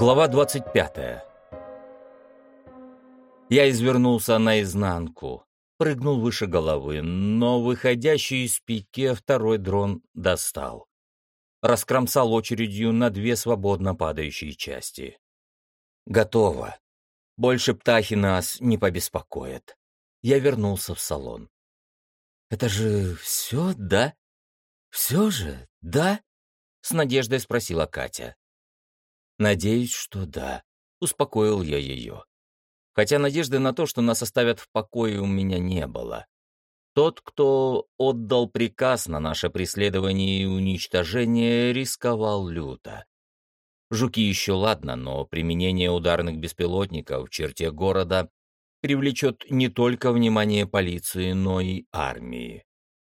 Глава 25. Я извернулся наизнанку, прыгнул выше головы, но выходящий из пике второй дрон достал. Раскромсал очередью на две свободно падающие части. Готово. Больше птахи нас не побеспокоят. Я вернулся в салон. «Это же все, да? Все же, да?» — с надеждой спросила Катя. «Надеюсь, что да», — успокоил я ее. Хотя надежды на то, что нас оставят в покое, у меня не было. Тот, кто отдал приказ на наше преследование и уничтожение, рисковал люто. Жуки еще ладно, но применение ударных беспилотников в черте города привлечет не только внимание полиции, но и армии.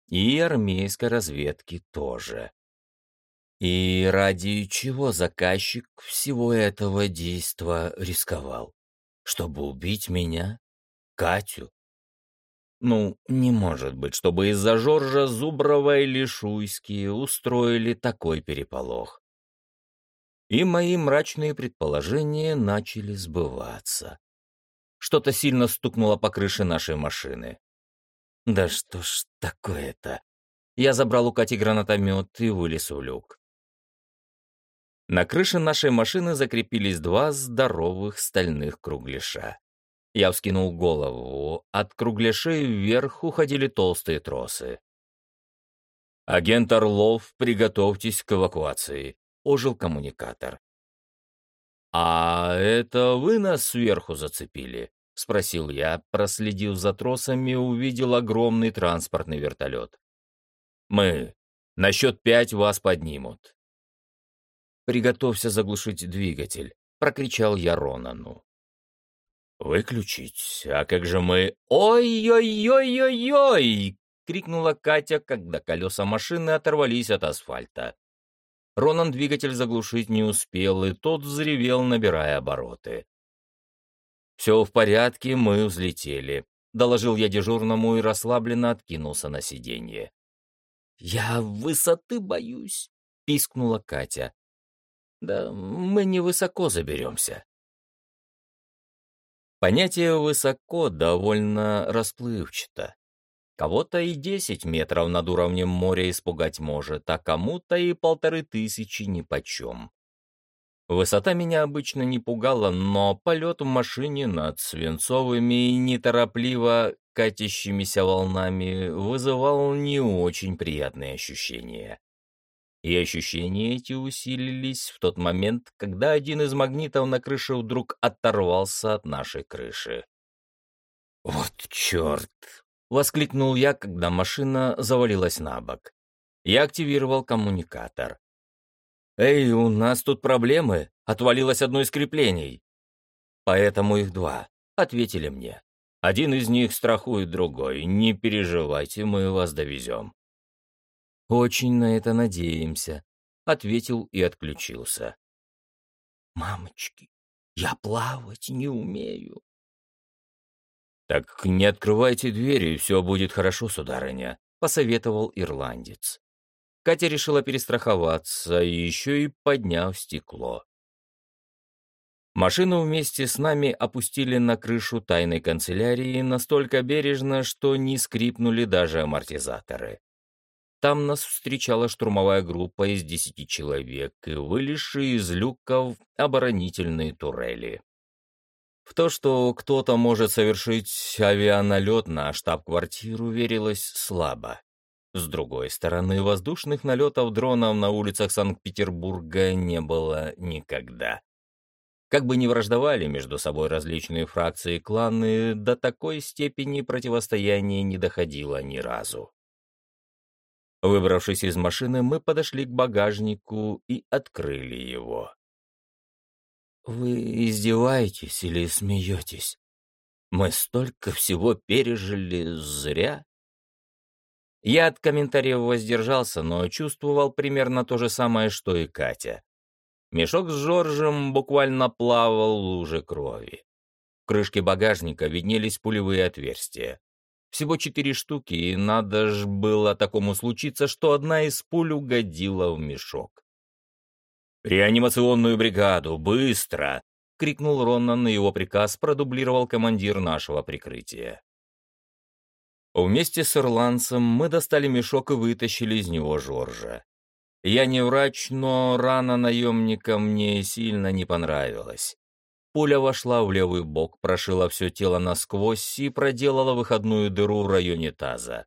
И армейской разведки тоже. И ради чего заказчик всего этого действа рисковал? Чтобы убить меня? Катю? Ну, не может быть, чтобы из-за Жоржа Зуброва или Шуйские устроили такой переполох. И мои мрачные предположения начали сбываться. Что-то сильно стукнуло по крыше нашей машины. Да что ж такое-то? Я забрал у Кати гранатомет и вылез в люк. На крыше нашей машины закрепились два здоровых стальных кругляша. Я вскинул голову. От кругляшей вверх уходили толстые тросы. «Агент Орлов, приготовьтесь к эвакуации», — ожил коммуникатор. «А это вы нас сверху зацепили?» — спросил я, проследив за тросами, увидел огромный транспортный вертолет. «Мы. На счет пять вас поднимут. «Приготовься заглушить двигатель», — прокричал я Ронану. «Выключить? А как же мы...» «Ой-ой-ой-ой-ой!» — крикнула Катя, когда колеса машины оторвались от асфальта. Ронан двигатель заглушить не успел, и тот взревел, набирая обороты. «Все в порядке, мы взлетели», — доложил я дежурному и расслабленно откинулся на сиденье. «Я высоты боюсь», — пискнула Катя. Да мы невысоко заберемся. Понятие «высоко» довольно расплывчато. Кого-то и десять метров над уровнем моря испугать может, а кому-то и полторы тысячи нипочем. Высота меня обычно не пугала, но полет в машине над свинцовыми и неторопливо катящимися волнами вызывал не очень приятные ощущения и ощущения эти усилились в тот момент, когда один из магнитов на крыше вдруг оторвался от нашей крыши. «Вот черт!» — воскликнул я, когда машина завалилась на бок. Я активировал коммуникатор. «Эй, у нас тут проблемы. Отвалилось одно из креплений». «Поэтому их два», — ответили мне. «Один из них страхует другой. Не переживайте, мы вас довезем». «Очень на это надеемся», — ответил и отключился. «Мамочки, я плавать не умею». «Так не открывайте двери, все будет хорошо, сударыня», — посоветовал ирландец. Катя решила перестраховаться, и еще и подняв стекло. Машину вместе с нами опустили на крышу тайной канцелярии настолько бережно, что не скрипнули даже амортизаторы. Там нас встречала штурмовая группа из десяти человек и вылезшие из люков оборонительные турели. В то, что кто-то может совершить авианалет на штаб-квартиру, верилось слабо. С другой стороны, воздушных налетов дронов на улицах Санкт-Петербурга не было никогда. Как бы ни враждовали между собой различные фракции и кланы, до такой степени противостояния не доходило ни разу. Выбравшись из машины, мы подошли к багажнику и открыли его. «Вы издеваетесь или смеетесь? Мы столько всего пережили зря?» Я от комментариев воздержался, но чувствовал примерно то же самое, что и Катя. Мешок с Жоржем буквально плавал в луже крови. В крышке багажника виднелись пулевые отверстия. Всего четыре штуки, и надо ж было такому случиться, что одна из пуль угодила в мешок. «Реанимационную бригаду! Быстро!» — крикнул Роннан на его приказ, продублировал командир нашего прикрытия. Вместе с ирландцем мы достали мешок и вытащили из него Жоржа. Я не врач, но рана наемника мне сильно не понравилась. Пуля вошла в левый бок, прошила все тело насквозь и проделала выходную дыру в районе таза.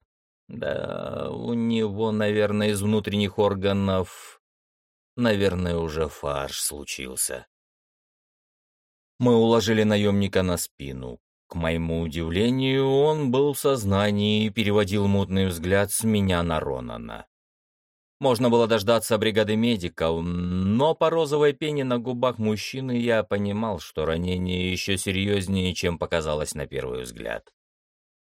Да, у него, наверное, из внутренних органов... Наверное, уже фарш случился. Мы уложили наемника на спину. К моему удивлению, он был в сознании и переводил мутный взгляд с меня на Ронана. Можно было дождаться бригады медиков, но по розовой пене на губах мужчины я понимал, что ранение еще серьезнее, чем показалось на первый взгляд.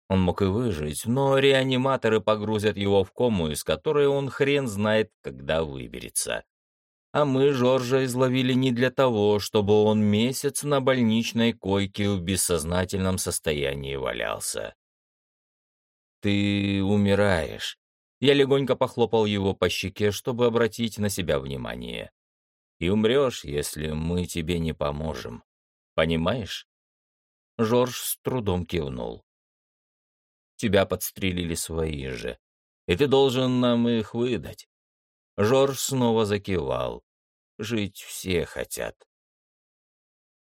Он мог и выжить, но реаниматоры погрузят его в кому, из которой он хрен знает, когда выберется. А мы Жоржа изловили не для того, чтобы он месяц на больничной койке в бессознательном состоянии валялся. «Ты умираешь». Я легонько похлопал его по щеке, чтобы обратить на себя внимание. «И умрешь, если мы тебе не поможем. Понимаешь?» Жорж с трудом кивнул. «Тебя подстрелили свои же, и ты должен нам их выдать. Жорж снова закивал. Жить все хотят.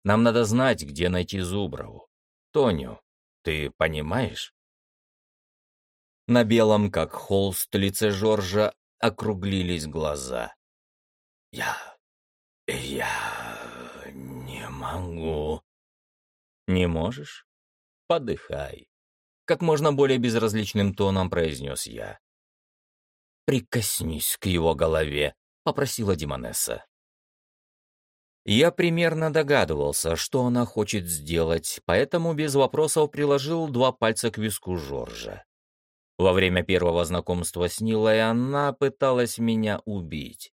Нам надо знать, где найти Зуброву. Тоню, ты понимаешь? На белом, как холст, лице Жоржа округлились глаза. Я... я... не могу. Не можешь? Подыхай. Как можно более безразличным тоном произнес я. «Прикоснись к его голове», — попросила Димонесса. Я примерно догадывался, что она хочет сделать, поэтому без вопросов приложил два пальца к виску Жоржа. Во время первого знакомства с Нилой она пыталась меня убить.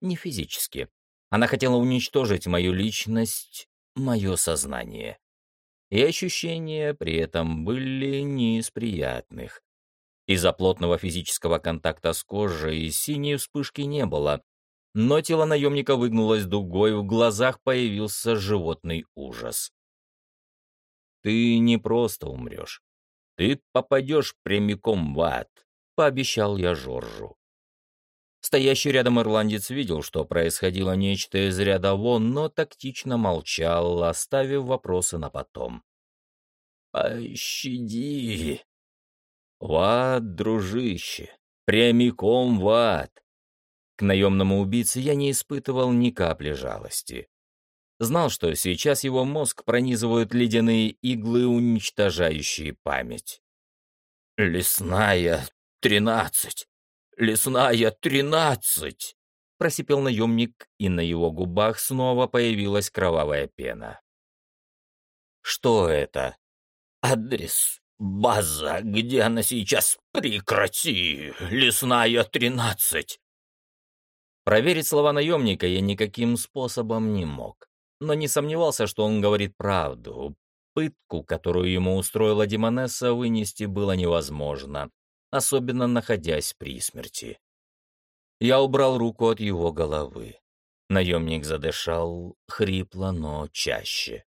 Не физически. Она хотела уничтожить мою личность, мое сознание. И ощущения при этом были не из приятных. Из-за плотного физического контакта с кожей синей вспышки не было, но тело наемника выгнулось дугой, в глазах появился животный ужас. «Ты не просто умрешь. Ты попадешь прямиком в ад», — пообещал я Жоржу. Стоящий рядом ирландец видел, что происходило нечто из ряда вон, но тактично молчал, оставив вопросы на потом. «Пощади!» В ад, дружище, прямиком в ад. К наемному убийце я не испытывал ни капли жалости. Знал, что сейчас его мозг пронизывают ледяные иглы, уничтожающие память. «Лесная тринадцать! Лесная тринадцать!» Просипел наемник, и на его губах снова появилась кровавая пена. «Что это?» «Адрес «База, где она сейчас? Прекрати! Лесная, тринадцать!» Проверить слова наемника я никаким способом не мог, но не сомневался, что он говорит правду. Пытку, которую ему устроила Димонесса, вынести было невозможно, особенно находясь при смерти. Я убрал руку от его головы. Наемник задышал хрипло, но чаще.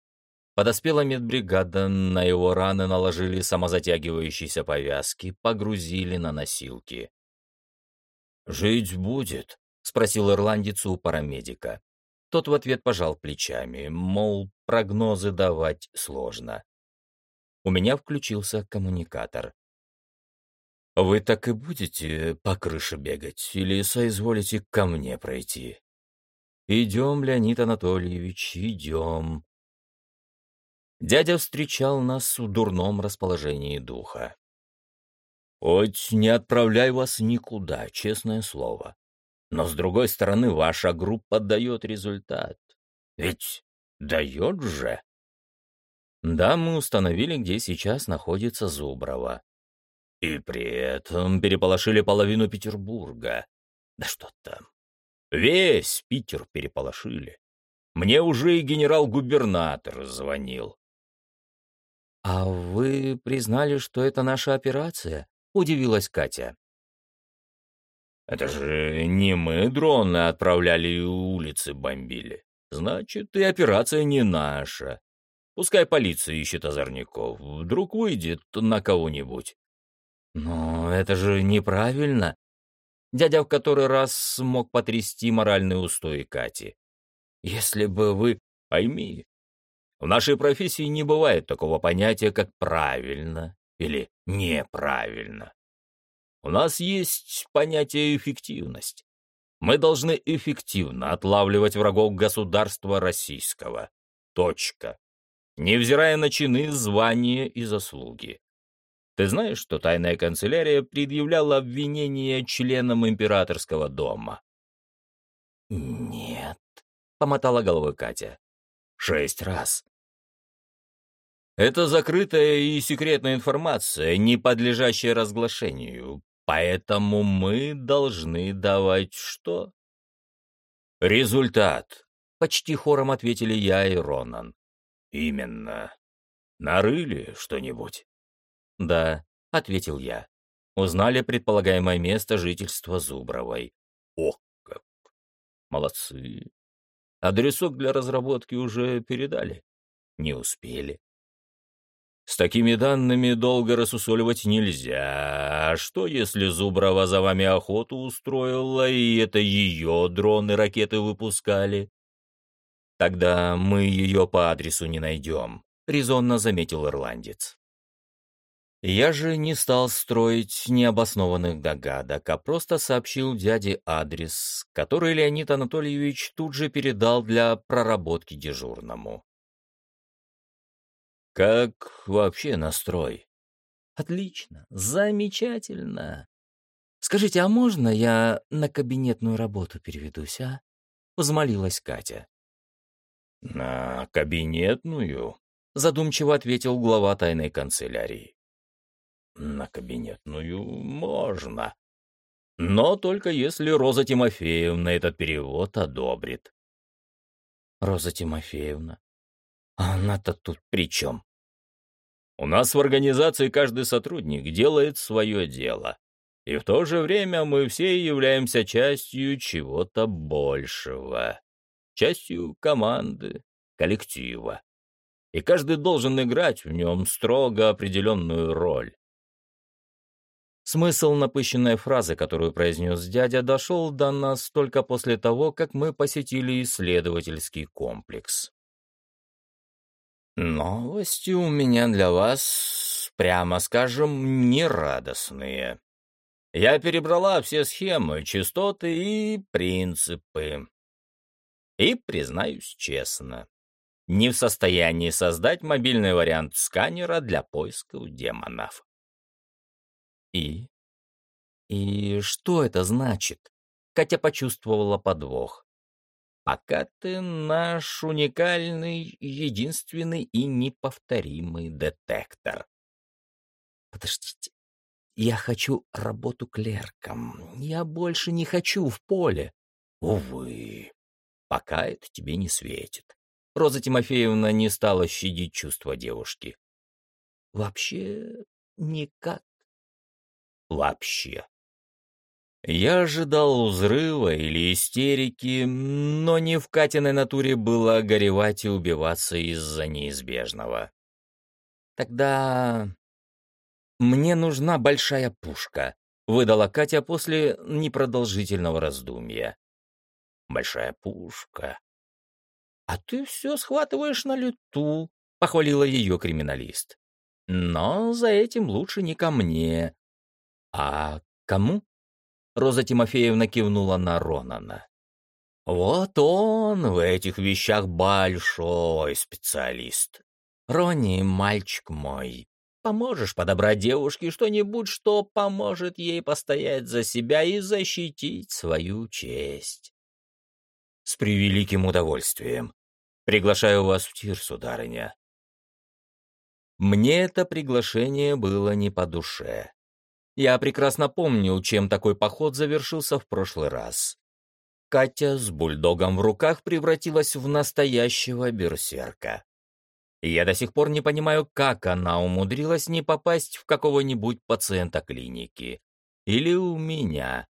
Подоспела медбригада, на его раны наложили самозатягивающиеся повязки, погрузили на носилки. «Жить будет?» — спросил ирландец у парамедика. Тот в ответ пожал плечами, мол, прогнозы давать сложно. У меня включился коммуникатор. «Вы так и будете по крыше бегать или соизволите ко мне пройти?» «Идем, Леонид Анатольевич, идем», Дядя встречал нас в дурном расположении духа. «Хоть не отправляй вас никуда, честное слово. Но, с другой стороны, ваша группа дает результат. Ведь дает же!» Да, мы установили, где сейчас находится Зуброва. И при этом переполошили половину Петербурга. Да что там. Весь Питер переполошили. Мне уже и генерал-губернатор звонил. «А вы признали, что это наша операция?» — удивилась Катя. Это же не мы дроны отправляли и улицы бомбили. Значит, и операция не наша. Пускай полиция ищет озорников. Вдруг выйдет на кого-нибудь. Но это же неправильно. Дядя в который раз смог потрясти моральные устои Кати. Если бы вы... Пойми, в нашей профессии не бывает такого понятия, как правильно или неправильно. У нас есть понятие эффективность. Мы должны эффективно отлавливать врагов государства российского. Точка. Невзирая на чины, звания и заслуги. Ты знаешь, что тайная канцелярия предъявляла обвинение членам императорского дома? Нет, помотала головой Катя. Шесть раз. Это закрытая и секретная информация, не подлежащая разглашению, поэтому мы должны давать что? Результат. Почти хором ответили я и Ронан. Именно. Нарыли что-нибудь? Да, ответил я. Узнали предполагаемое место жительства Зубровой. О, как! Молодцы. Адресок для разработки уже передали? Не успели. С такими данными долго рассусоливать нельзя. А что, если Зуброва за вами охоту устроила, и это ее дроны ракеты выпускали? Тогда мы ее по адресу не найдем, — резонно заметил ирландец. Я же не стал строить необоснованных догадок, а просто сообщил дяде адрес, который Леонид Анатольевич тут же передал для проработки дежурному. Как вообще настрой? Отлично, замечательно. Скажите, а можно я на кабинетную работу переведусь, а? Взмолилась Катя. На кабинетную? Задумчиво ответил глава тайной канцелярии. На кабинетную можно. Но только если Роза Тимофеевна этот перевод одобрит. Роза Тимофеевна? Она-то тут при чем? У нас в организации каждый сотрудник делает свое дело. И в то же время мы все являемся частью чего-то большего. Частью команды, коллектива. И каждый должен играть в нем строго определенную роль. Смысл напыщенной фразы, которую произнес дядя, дошел до нас только после того, как мы посетили исследовательский комплекс. Новости у меня для вас, прямо скажем, нерадостные. Я перебрала все схемы, частоты и принципы. И, признаюсь честно, не в состоянии создать мобильный вариант сканера для поисков демонов. И? И что это значит? Катя почувствовала подвох пока ты наш уникальный, единственный и неповторимый детектор. Подождите, я хочу работу клерком. Я больше не хочу в поле. Увы, пока это тебе не светит. Роза Тимофеевна не стала щадить чувства девушки. Вообще никак. Вообще. Я ожидал взрыва или истерики, но не в Катиной натуре было горевать и убиваться из-за неизбежного. Тогда мне нужна большая пушка, выдала Катя после непродолжительного раздумья. Большая пушка. А ты все схватываешь на лету, похвалила ее криминалист. Но за этим лучше не ко мне. А кому? Роза Тимофеевна кивнула на Ронана. «Вот он в этих вещах большой специалист. Ронни, мальчик мой, поможешь подобрать девушке что-нибудь, что поможет ей постоять за себя и защитить свою честь?» «С превеликим удовольствием. Приглашаю вас в тир, сударыня». Мне это приглашение было не по душе. Я прекрасно помнил, чем такой поход завершился в прошлый раз. Катя с бульдогом в руках превратилась в настоящего берсерка. я до сих пор не понимаю, как она умудрилась не попасть в какого-нибудь пациента клиники. Или у меня.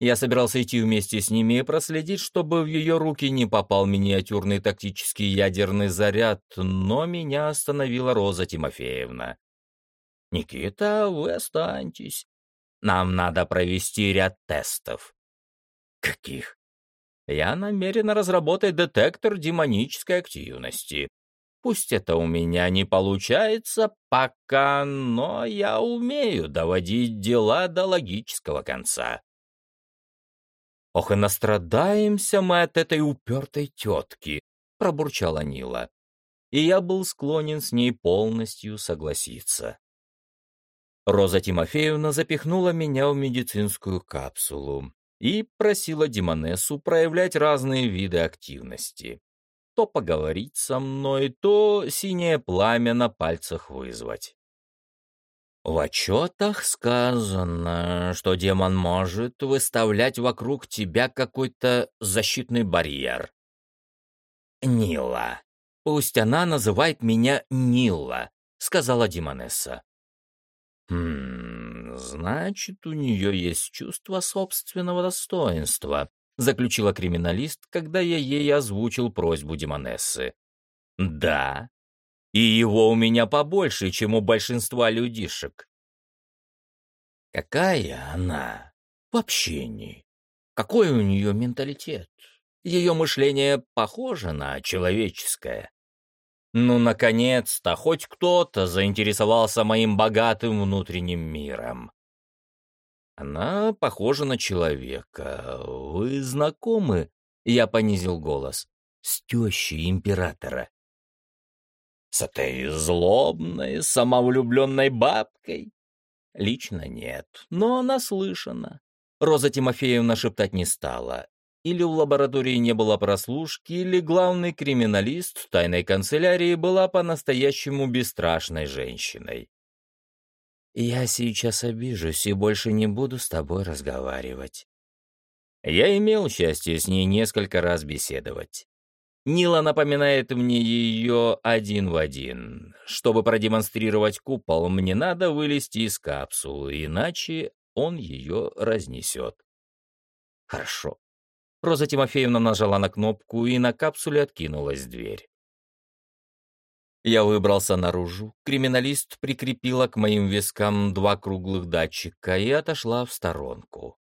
Я собирался идти вместе с ними и проследить, чтобы в ее руки не попал миниатюрный тактический ядерный заряд, но меня остановила Роза Тимофеевна. «Никита, вы останьтесь. Нам надо провести ряд тестов». «Каких?» «Я намерен разработать детектор демонической активности. Пусть это у меня не получается пока, но я умею доводить дела до логического конца». «Ох, и настрадаемся мы от этой упертой тетки», — пробурчала Нила. И я был склонен с ней полностью согласиться. Роза Тимофеевна запихнула меня в медицинскую капсулу и просила Димонессу проявлять разные виды активности. То поговорить со мной, то синее пламя на пальцах вызвать. В отчетах сказано, что демон может выставлять вокруг тебя какой-то защитный барьер. «Нила. Пусть она называет меня Нила», — сказала Димонесса. «Хм, значит, у нее есть чувство собственного достоинства», — заключила криминалист, когда я ей озвучил просьбу Димонессы. «Да, и его у меня побольше, чем у большинства людишек. Какая она в общении? Какой у нее менталитет? Ее мышление похоже на человеческое. Ну, наконец-то, хоть кто-то заинтересовался моим богатым внутренним миром. Она похожа на человека. Вы знакомы? Я понизил голос. С тещей императора с этой злобной, самовлюбленной бабкой? Лично нет, но она слышана. Роза Тимофеевна шептать не стала. Или в лаборатории не было прослушки, или главный криминалист тайной канцелярии была по-настоящему бесстрашной женщиной. «Я сейчас обижусь и больше не буду с тобой разговаривать». Я имел счастье с ней несколько раз беседовать. Нила напоминает мне ее один в один. Чтобы продемонстрировать купол, мне надо вылезти из капсулы, иначе он ее разнесет. Хорошо. Роза Тимофеевна нажала на кнопку, и на капсуле откинулась дверь. Я выбрался наружу. Криминалист прикрепила к моим вискам два круглых датчика и отошла в сторонку.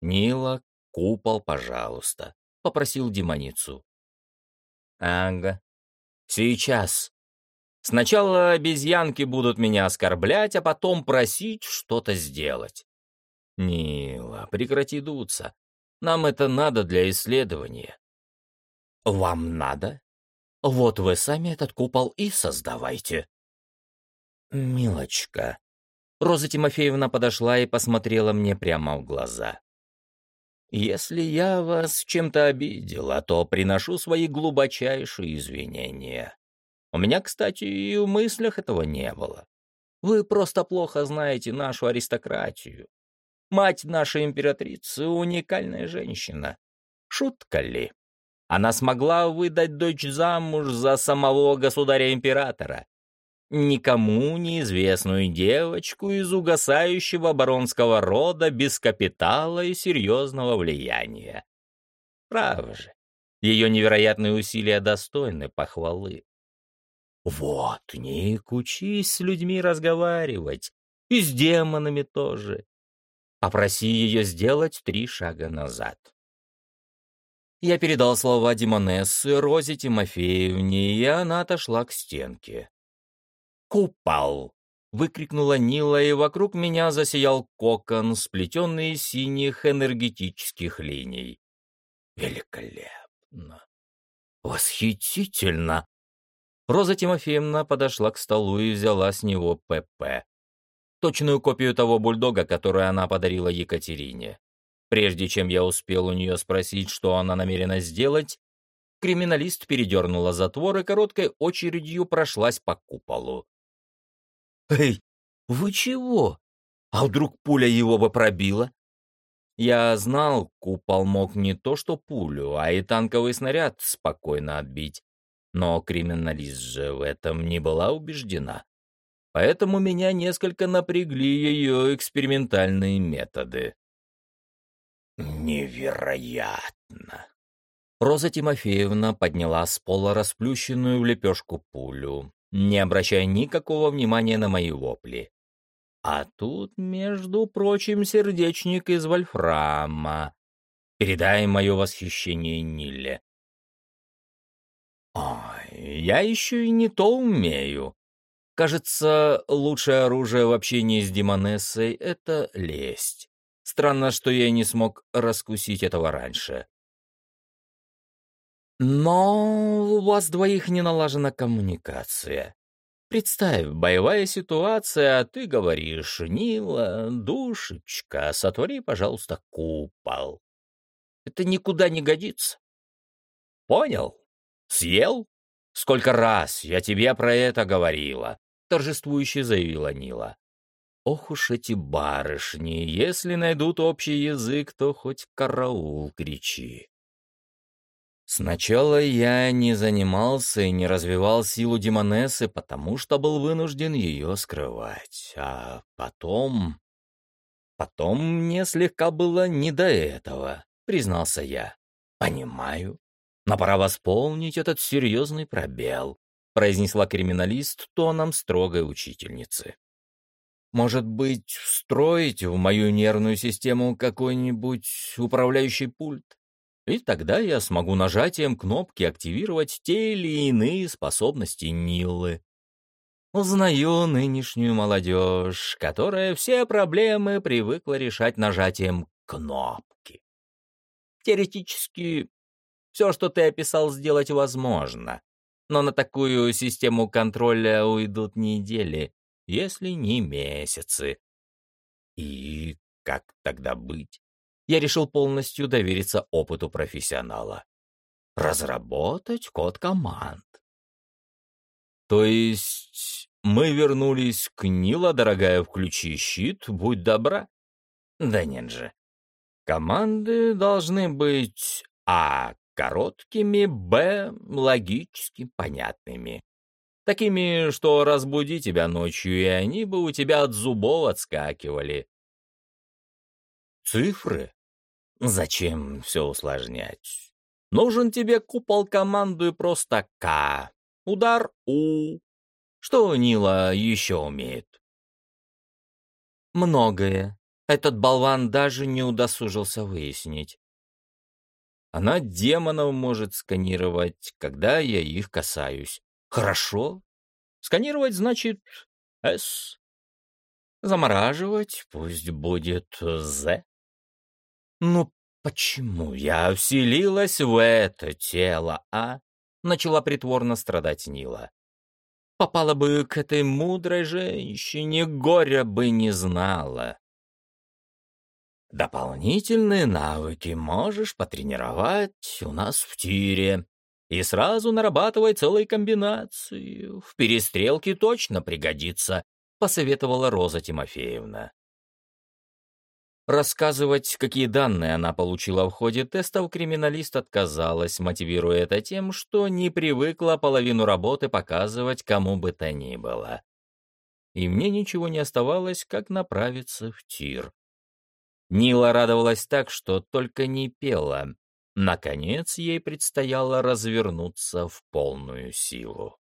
«Нила, купол, пожалуйста», — попросил демоницу. Ага. Сейчас. Сначала обезьянки будут меня оскорблять, а потом просить что-то сделать. Нила, прекрати дуться. Нам это надо для исследования. Вам надо? Вот вы сами этот купол и создавайте. Милочка. Роза Тимофеевна подошла и посмотрела мне прямо в глаза. Если я вас чем-то обидела, то приношу свои глубочайшие извинения. У меня, кстати, и в мыслях этого не было. Вы просто плохо знаете нашу аристократию. Мать нашей императрицы — уникальная женщина. Шутка ли? Она смогла выдать дочь замуж за самого государя-императора никому неизвестную девочку из угасающего баронского рода без капитала и серьезного влияния. Право же, ее невероятные усилия достойны похвалы. Вот, Ник, учись с людьми разговаривать, и с демонами тоже. Попроси ее сделать три шага назад. Я передал слова Димонессы Розе Тимофеевне, и она отошла к стенке. «Купол!» — выкрикнула Нила, и вокруг меня засиял кокон, сплетенный из синих энергетических линий. «Великолепно! Восхитительно!» Роза Тимофеевна подошла к столу и взяла с него ПП. Точную копию того бульдога, который она подарила Екатерине. Прежде чем я успел у нее спросить, что она намерена сделать, криминалист передернула затвор и короткой очередью прошлась по куполу. «Эй, вы чего? А вдруг пуля его бы пробила?» Я знал, купол мог не то что пулю, а и танковый снаряд спокойно отбить. Но криминалист же в этом не была убеждена. Поэтому меня несколько напрягли ее экспериментальные методы. Невероятно. Роза Тимофеевна подняла с пола расплющенную в лепешку пулю, не обращая никакого внимания на мои вопли. А тут, между прочим, сердечник из вольфрама. Передай мое восхищение Ниле. Ой, я еще и не то умею. Кажется, лучшее оружие в общении с Демонессой — это лесть. Странно, что я не смог раскусить этого раньше. Но у вас двоих не налажена коммуникация. Представь, боевая ситуация, а ты говоришь, Нила, душечка, сотвори, пожалуйста, купол. Это никуда не годится. Понял? Съел? Сколько раз я тебе про это говорила, торжествующе заявила Нила. Ох уж эти барышни, если найдут общий язык, то хоть караул кричи. Сначала я не занимался и не развивал силу Демонессы, потому что был вынужден ее скрывать. А потом... Потом мне слегка было не до этого, признался я. Понимаю. Но пора восполнить этот серьезный пробел, произнесла криминалист тоном строгой учительницы. Может быть, встроить в мою нервную систему какой-нибудь управляющий пульт? И тогда я смогу нажатием кнопки активировать те или иные способности Нилы. Узнаю нынешнюю молодежь, которая все проблемы привыкла решать нажатием кнопки. Теоретически, все, что ты описал, сделать возможно. Но на такую систему контроля уйдут недели, если не месяцы. И как тогда быть? я решил полностью довериться опыту профессионала. Разработать код команд. То есть мы вернулись к Нила, дорогая, включи щит, будь добра. Да нет же. Команды должны быть а. Короткими, б. логически понятными. Такими, что разбуди тебя ночью, и они бы у тебя от зубов отскакивали. Цифры Зачем все усложнять? Нужен тебе купол команду и просто К. Удар У. Что Нила еще умеет? Многое. Этот болван даже не удосужился выяснить. Она демонов может сканировать, когда я их касаюсь. Хорошо. Сканировать значит «С». Замораживать пусть будет «З». «Ну почему я вселилась в это тело, а?» Начала притворно страдать Нила. «Попала бы к этой мудрой женщине, горя бы не знала». «Дополнительные навыки можешь потренировать у нас в тире», и сразу нарабатывай целые комбинации. В перестрелке точно пригодится», — посоветовала Роза Тимофеевна. Рассказывать, какие данные она получила в ходе тестов, криминалист отказалась, мотивируя это тем, что не привыкла половину работы показывать кому бы то ни было. И мне ничего не оставалось, как направиться в тир. Нила радовалась так, что только не пела. Наконец ей предстояло развернуться в полную силу.